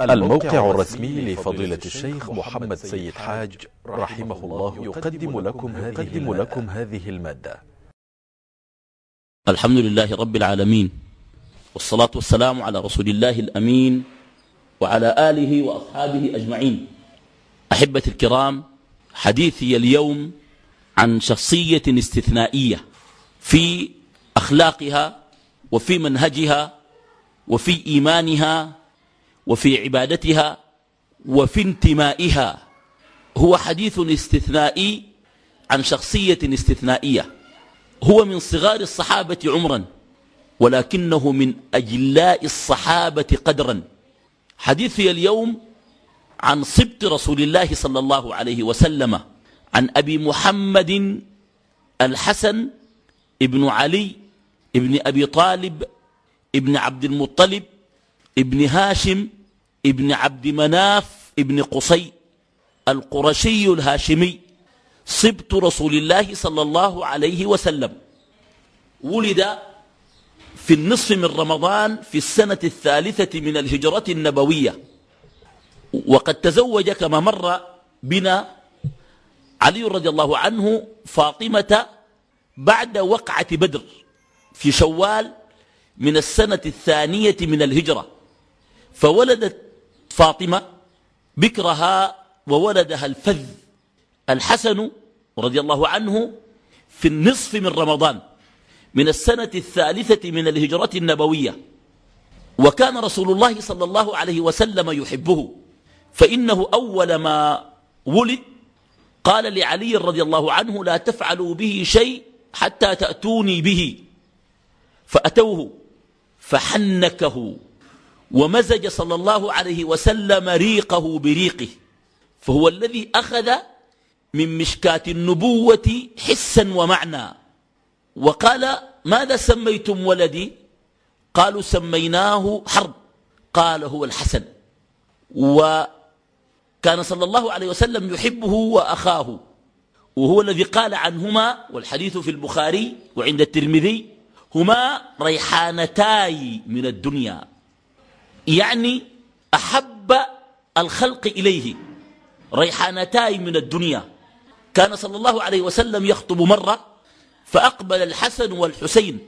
الموقع الرسمي لفضيلة الشيخ محمد سيد حاج رحمه الله يقدم لكم هذه, لكم هذه المادة. الحمد لله رب العالمين والصلاة والسلام على رسول الله الأمين وعلى آله وأصحابه أجمعين. أحبة الكرام حديثي اليوم عن شخصية استثنائية في أخلاقها وفي منهجها وفي إيمانها وفي عبادتها وفي انتمائها. هو حديث استثنائي عن شخصية استثنائية. هو من صغار الصحابة عمرا ولكنه من أجلاء الصحابة قدرا. حديثي اليوم عن صبت رسول الله صلى الله عليه وسلم عن أبي محمد الحسن ابن علي ابن أبي طالب ابن عبد المطلب ابن هاشم ابن عبد مناف ابن قصي القرشي الهاشمي. صبت رسول الله صلى الله عليه وسلم. ولد في النصف من رمضان في السنة الثالثة من الهجرة النبوية. وقد تزوج كما مر بنا علي رضي الله عنه فاطمة بعد وقعة بدر في شوال من السنة الثانية من الهجرة. فولدت فاطمة بكرها وولدها الفذ الحسن رضي الله عنه في النصف من رمضان من السنة الثالثة من الهجرة النبوية. وكان رسول الله صلى الله عليه وسلم يحبه. فإنه أول ما ولد قال لعلي رضي الله عنه لا تفعلوا به شيء حتى تأتوني به. فأتوه فحنكه. ومزج صلى الله عليه وسلم ريقه بريقه. فهو الذي أخذ من مشكاة النبوة حسا ومعنى. وقال ماذا سميتم ولدي؟ قالوا سميناه حرب. قال هو الحسن. وكان صلى الله عليه وسلم يحبه وأخاه. وهو الذي قال عنهما والحديث في البخاري وعند الترمذي هما ريحانتاي من الدنيا. يعني أحب الخلق إليه. ريحانتاي من الدنيا. كان صلى الله عليه وسلم يخطب مرة فأقبل الحسن والحسين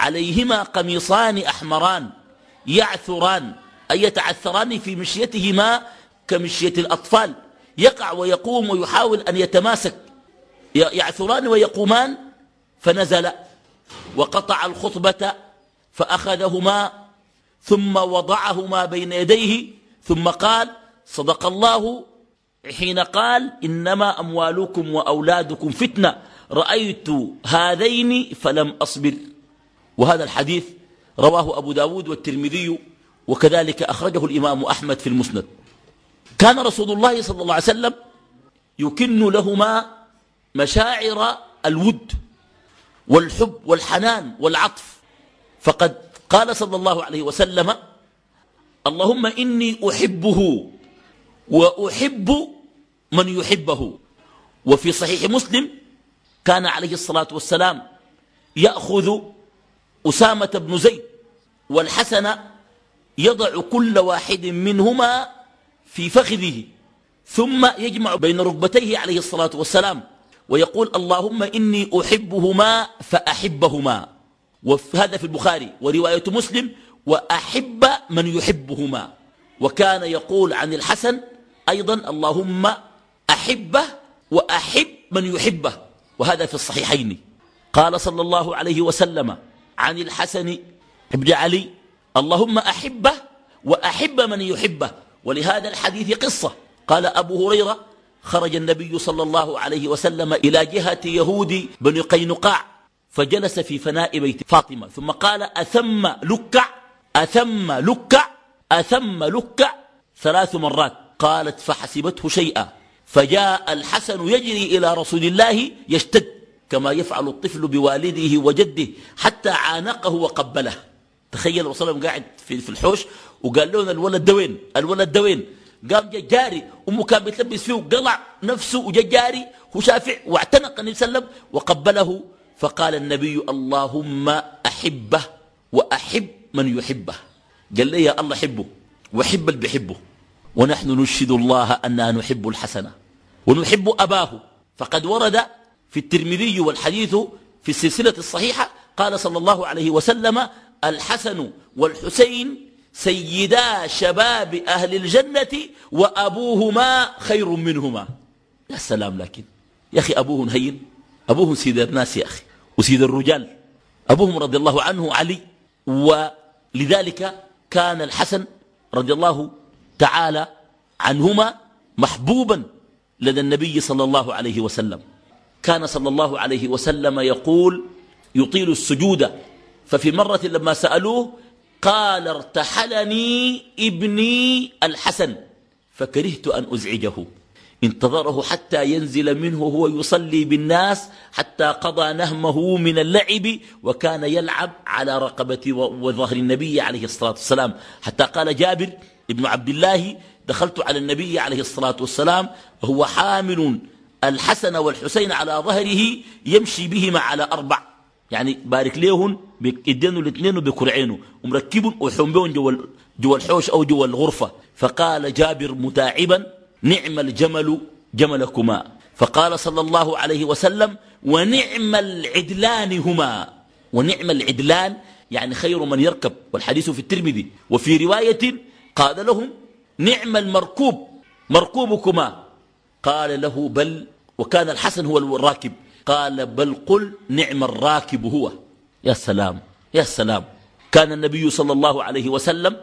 عليهما قميصان أحمران يعثران أي يتعثران في مشيتهما كمشية الأطفال. يقع ويقوم ويحاول أن يتماسك. يعثران ويقومان فنزل وقطع الخطبة فأخذهما ثم وضعهما بين يديه ثم قال صدق الله. حين قال إنما أموالكم وأولادكم فتنة رأيت هذين فلم أصبر. وهذا الحديث رواه أبو داود والترمذي وكذلك أخرجه الإمام أحمد في المسند. كان رسول الله صلى الله عليه وسلم يكن لهما مشاعر الود والحب والحنان والعطف فقد قال صلى الله عليه وسلم اللهم إني أحبه وأحب من يحبه. وفي صحيح مسلم كان عليه الصلاة والسلام يأخذ أسامة بن زيد والحسن يضع كل واحد منهما في فخذه ثم يجمع بين ركبتيه عليه الصلاة والسلام ويقول اللهم إني أحبهما فأحبهما. وهذا في البخاري ورواية مسلم وأحب من يحبهما. وكان يقول عن الحسن أيضا اللهم أحبه وأحب من يحبه. وهذا في الصحيحين. قال صلى الله عليه وسلم عن الحسن ابن علي اللهم أحبه وأحب من يحبه. ولهذا الحديث قصة. قال أبو هريرة خرج النبي صلى الله عليه وسلم إلى جهة يهود بن قينقاع. فجلس في فناء بيت فاطمة. ثم قال أثم لكع أثم لكع أثم لكع ثلاث مرات قالت فحسبته شيئا. فجاء الحسن يجري إلى رسول الله يشتد كما يفعل الطفل بوالده وجده حتى عانقه وقبله. تخيل وصلهم قاعد في الحوش وقال لنا الولد دوين الولد دوين قام جا جاري أمه كان بتلبس فيه وقلع نفسه وجا جاري هو شافع واعتنق النبي صلى الله عليه وسلم وقبله. فقال النبي اللهم أحبه وأحب من يحبه. قال لي يا الله حبه وحب اللي بيحبه ونحن نشهد الله أننا نحب الحسن ونحب أباه. فقد ورد في الترمذي والحديث في السلسلة الصحيحة قال صلى الله عليه وسلم الحسن والحسين سيدا شباب أهل الجنة وأبوهما خير منهما. يا سلام لكن يا أخي أبوه هين. أبوه سيد الناس يا أخي. وسيد الرجال. أبوهم رضي الله عنه علي ولذلك كان الحسن رضي الله تعالى عنهما محبوبا لدى النبي صلى الله عليه وسلم. كان صلى الله عليه وسلم يقول يطيل السجود. ففي مرة لما سألوه قال ارتحلني ابني الحسن فكرهت أن أزعجه. انتظره حتى ينزل منه وهو يصلي بالناس حتى قضى نهمه من اللعب وكان يلعب على رقبة وظهر النبي عليه الصلاة والسلام. حتى قال جابر ابن عبد الله دخلت على النبي عليه الصلاة والسلام وهو حامل الحسن والحسين على ظهره يمشي بهما على أربع. يعني بارك ليهن بيدينوا الاثنين وبكرعينه ومركبهم جوا جوا الحوش أو جوا الغرفة فقال جابر متاعبا نعم الجمل جملكما. فقال صلى الله عليه وسلم ونعم العدلان هما. ونعم العدلان يعني خير من يركب. والحديث في الترمذي. وفي رواية قال لهم نعم المركوب. مركوبكما. قال له بل وكان الحسن هو الراكب. قال بل قل نعم الراكب هو. يا سلام يا سلام. كان النبي صلى الله عليه وسلم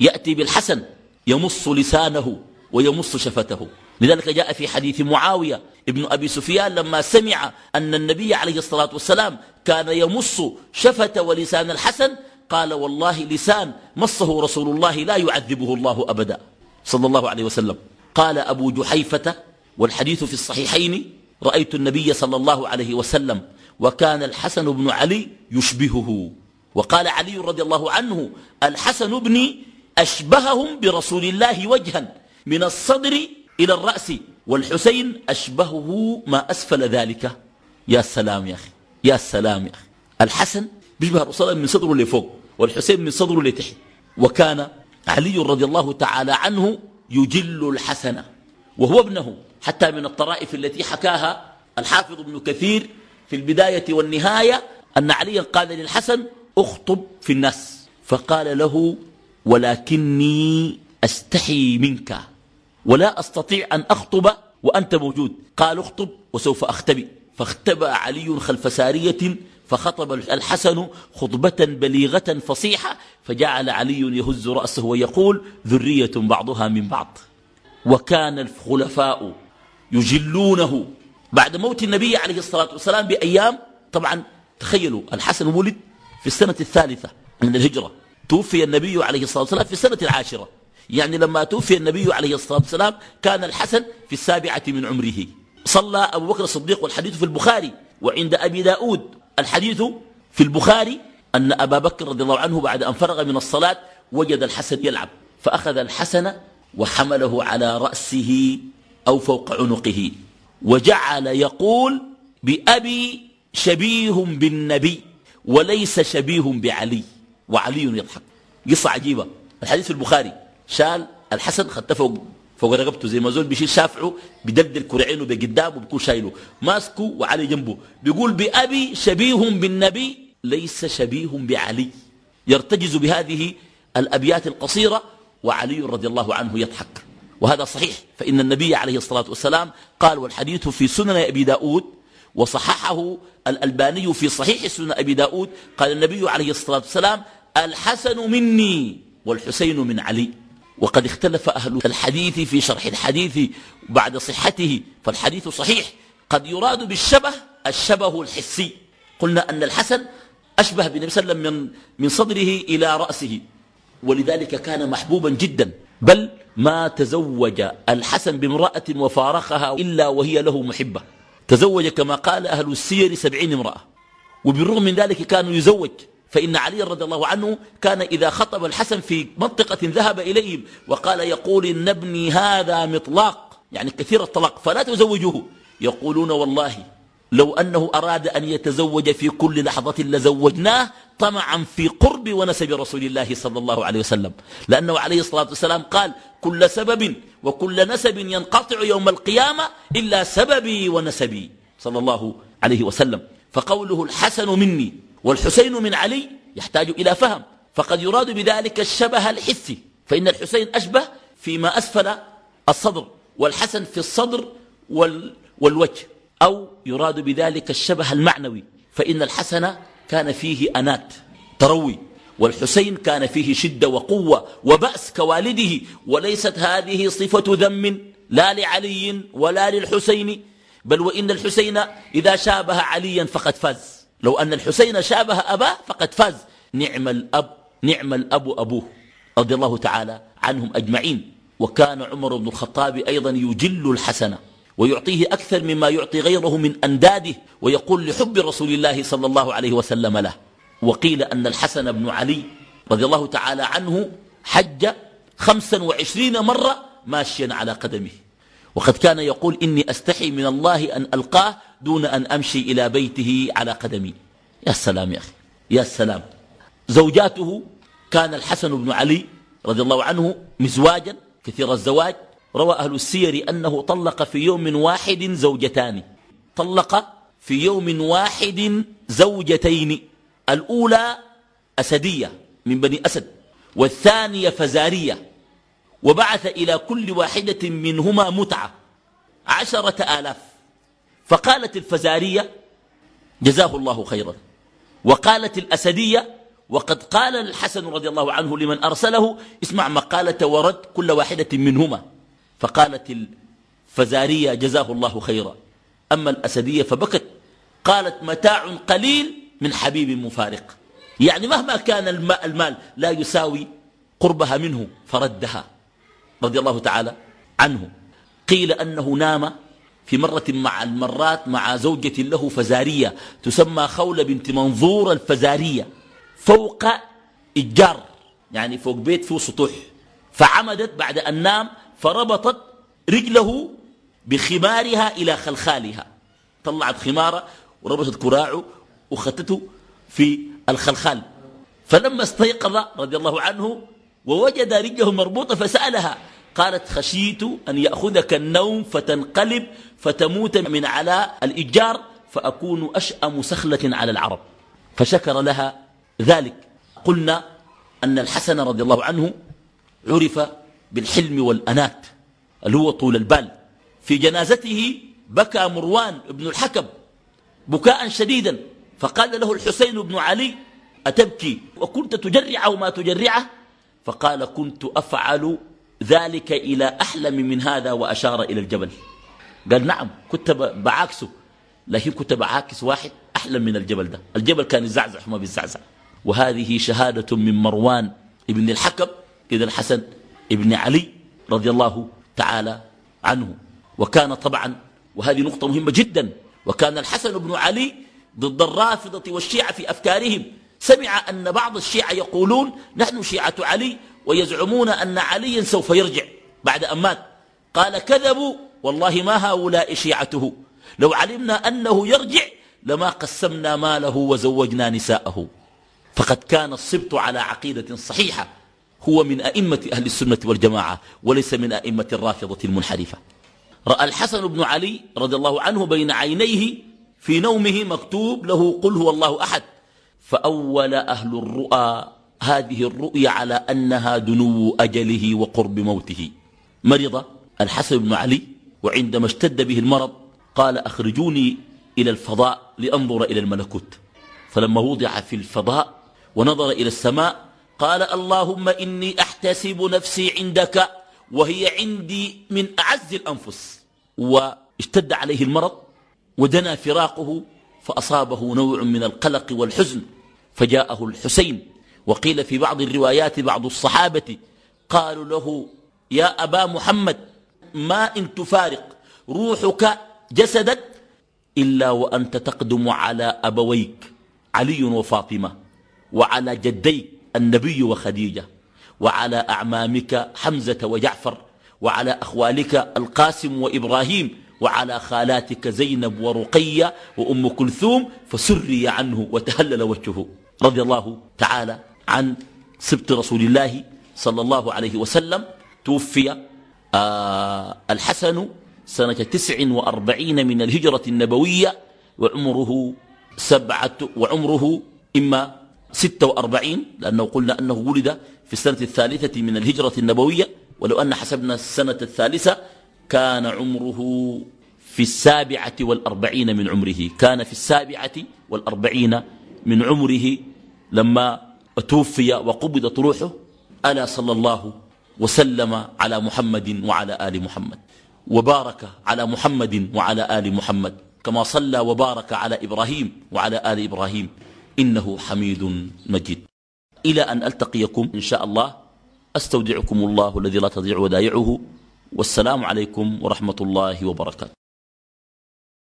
يأتي بالحسن يمص لسانه. ويمص شفته. لذلك جاء في حديث معاوية ابن أبي سفيان لما سمع أن النبي عليه الصلاة والسلام كان يمص شفة ولسان الحسن قال والله لسان مصه رسول الله لا يعذبه الله أبدا. صلى الله عليه وسلم. قال أبو جحيفة والحديث في الصحيحين رأيت النبي صلى الله عليه وسلم وكان الحسن بن علي يشبهه. وقال علي رضي الله عنه الحسن بن أشبههم برسول الله وجها. من الصدر إلى الرأس والحسين أشبهه ما أسفل ذلك. يا سلام يا أخي يا سلام يا أخي. الحسن بيشبه الرسول من صدره لفوق والحسين من صدره لتحت. وكان علي رضي الله تعالى عنه يجل الحسن وهو ابنه حتى من الطرائف التي حكاها الحافظ ابن كثير في البداية والنهاية أن عليا قال للحسن اخطب في الناس. فقال له ولكني أستحي منك ولا أستطيع أن أخطب وأنت موجود. قال اخطب وسوف أختبئ. فاختبأ علي خلف سارية فخطب الحسن خطبة بليغة فصيحة فجعل علي يهز رأسه ويقول ذرية بعضها من بعض. وكان الخلفاء يجلونه بعد موت النبي عليه الصلاة والسلام بأيام. طبعا تخيلوا الحسن ولد في السنة الثالثة من الهجرة. توفي النبي عليه الصلاة والسلام في السنة العاشرة. يعني لما توفي النبي عليه الصلاة والسلام كان الحسن في السابعة من عمره. صلى أبو بكر الصديق والحديث في البخاري وعند أبي داود الحديث في البخاري أن أبا بكر رضي الله عنه بعد أن فرغ من الصلاة وجد الحسن يلعب فأخذ الحسن وحمله على رأسه أو فوق عنقه وجعل يقول بأبي شبيه بالنبي وليس شبيه بعلي وعلي يضحك. قصة عجيبة. الحديث في البخاري. شال الحسن خدته فوق فوق رقبته زي ما زول بيشيل شافعه بدلدل كرعينه بقدام وبيكون شايله ماسكه وعلي جنبه. بيقول بأبي شبيه بالنبي ليس شبيه بعلي. يرتجز بهذه الأبيات القصيرة وعلي رضي الله عنه يضحك. وهذا صحيح فإن النبي عليه الصلاة والسلام قال والحديث في سنن أبي داود وصححه الألباني في صحيح سنن أبي داود قال النبي عليه الصلاة والسلام الحسن مني والحسين من علي. وقد اختلف أهل الحديث في شرح الحديث بعد صحته فالحديث صحيح. قد يراد بالشبه الشبه الحسي. قلنا أن الحسن أشبه بالنبي صلى الله عليه وسلم من, من صدره إلى رأسه ولذلك كان محبوبا جدا. بل ما تزوج الحسن بامرأة وفارقها إلا وهي له محبة. تزوج كما قال أهل السير سبعين امرأة. وبالرغم من ذلك كانوا يزوج. فإن علي رضي الله عنه كان إذا خطب الحسن في منطقة ذهب إليهم وقال يقول إن ابني هذا مطلاق يعني كثير الطلاق فلا تزوجوه. يقولون والله لو أنه أراد أن يتزوج في كل لحظة لزوجناه طمعا في قرب ونسب رسول الله صلى الله عليه وسلم. لأنه عليه الصلاة والسلام قال كل سبب وكل نسب ينقطع يوم القيامة إلا سببي ونسبي صلى الله عليه وسلم. فقوله الحسن مني والحسين من علي يحتاج إلى فهم فقد يراد بذلك الشبه الحسي فإن الحسين أشبه فيما أسفل الصدر والحسن في الصدر وال والوجه أو يراد بذلك الشبه المعنوي فإن الحسن كان فيه أنات تروي والحسين كان فيه شدة وقوة وبأس كوالده وليست هذه صفة ذم لا لعلي ولا للحسين بل وإن الحسين إذا شابه عليا فقد فاز. لو أن الحسين شابه أباه فقد فاز. نعم الأب نعم الأب أبوه رضي الله تعالى عنهم أجمعين. وكان عمر بن الخطاب أيضا يجل الحسن ويعطيه أكثر مما يعطي غيره من أنداده ويقول لحب رسول الله صلى الله عليه وسلم له. وقيل أن الحسن بن علي رضي الله تعالى عنه حج خمسا وعشرين مرة ماشيا على قدمه. وقد كان يقول إني أستحي من الله أن ألقاه دون أن أمشي إلى بيته على قدمي. يا سلام يا أخي يا سلام. زوجاته كان الحسن بن علي رضي الله عنه مزواجا كثير الزواج. روى أهل السير أنه طلق في يوم واحد زوجتان. طلق في يوم واحد زوجتين الأولى أسدية من بني أسد والثانية فزارية. وبعث إلى كل واحدة منهما متعة عشرة آلاف. فقالت الفزارية جزاه الله خيرا. وقالت الأسدية وقد قال الحسن رضي الله عنه لمن أرسله اسمع مقالة ورد كل واحدة منهما. فقالت الفزارية جزاه الله خيرا. أما الأسدية فبكت. قالت متاع قليل من حبيب مفارق. يعني مهما كان المال لا يساوي قربها منه فردها. رضي الله تعالى عنه. قيل أنه نام في مرة مع المرات مع زوجة له فزارية تسمى خولة بنت منظور الفزارية فوق الجار يعني فوق بيت فيه سطوح. فعمدت بعد أن نام فربطت رجله بخمارها إلى خلخالها. طلعت خمارة وربطت كراعه وخطته في الخلخال. فلما استيقظ رضي الله عنه ووجد رجله مربوطة فسألها قالت خشيت أن يأخذك النوم فتنقلب فتموت من على الإجار فأكون أشأم سخلة على العرب. فشكر لها ذلك. قلنا أن الحسن رضي الله عنه عرف بالحلم والأنات اللي هو طول البال. في جنازته بكى مروان بن الحكم بكاء شديدا فقال له الحسين بن علي أتبكي؟ وكنت تجرعه ما تجرعه؟ فقال كنت أفعل ذلك إلى أحلم من هذا وأشار إلى الجبل. قال نعم كنت بعاكسه لكن كنت بعاكس واحد أحلم من الجبل ده. الجبل كان يزعزع وما بيزعزع. وهذه شهادة من مروان ابن الحكم إذا الحسن ابن علي رضي الله تعالى عنه. وكان طبعا وهذه نقطة مهمة جدا وكان الحسن بن علي ضد الرافضة والشيعة في أفكارهم. سمع أن بعض الشيعة يقولون نحن شيعة علي ويزعمون أن عليا سوف يرجع بعد أن مات. قال كذبوا والله ما هؤلاء شيعته. لو علمنا أنه يرجع لما قسمنا ماله وزوجنا نساءه. فقد كان الصبت على عقيدة صحيحة. هو من أئمة أهل السنة والجماعة وليس من أئمة الرافضة المنحرفة. رأى الحسن بن علي رضي الله عنه بين عينيه في نومه مكتوب له قل هو الله أحد. فأول أهل الرؤى هذه الرؤيا على أنها دنو أجله وقرب موته. مرض؟ الحسن بن علي وعندما اشتد به المرض قال أخرجوني إلى الفضاء لأنظر إلى الملكوت. فلما وضع في الفضاء ونظر إلى السماء قال اللهم إني أحتسب نفسي عندك وهي عندي من أعز الأنفس. واشتد عليه المرض ودنا فراقه فأصابه نوع من القلق والحزن فجاءه الحسين وقيل في بعض الروايات بعض الصحابة قالوا له يا أبا محمد ما إن تفارق روحك جسدك إلا وأنت تقدم على أبويك علي وفاطمة وعلى جديك النبي وخديجة وعلى أعمامك حمزة وجعفر وعلى أخوالك القاسم وإبراهيم وعلى خالاتك زينب ورقية وأم كلثوم فسري عنه وتهلل وجهه. رضي الله تعالى عن سبط رسول الله صلى الله عليه وسلم توفي آه الحسن سنة تسع وأربعين من الهجرة النبوية وعمره سبعة وعمره إما ستة وأربعين لأنه قلنا أنه ولد في السنة الثالثة من الهجرة النبوية ولو أن حسبنا السنة الثالثة كان عمره في السابعة والأربعين من عمره كان في السابعة والأربعين من عمره لما توفي وقبضت روحه ألا صلى الله وسلم على محمد وعلى آل محمد وبارك على محمد وعلى آل محمد كما صلى وبارك على إبراهيم وعلى آل إبراهيم إنه حميد مجيد. إلى أن ألتقيكم إن شاء الله أستودعكم الله الذي لا تضيع ودائعه والسلام عليكم ورحمة الله وبركاته.